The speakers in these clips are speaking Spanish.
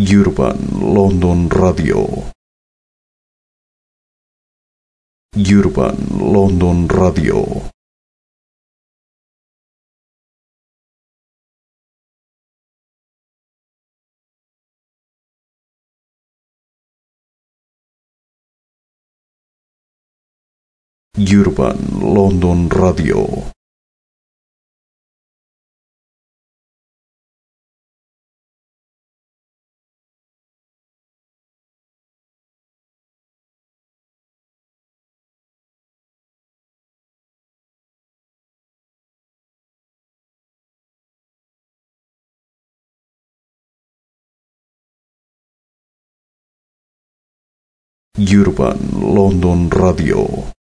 Urban London Radio. Urban London Radio. Urban London Radio. Urban London Radio.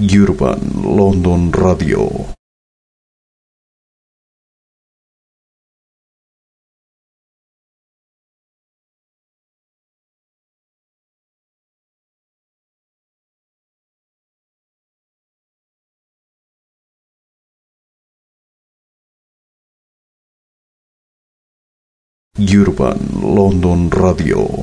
Urban London Radio. Urban London Radio.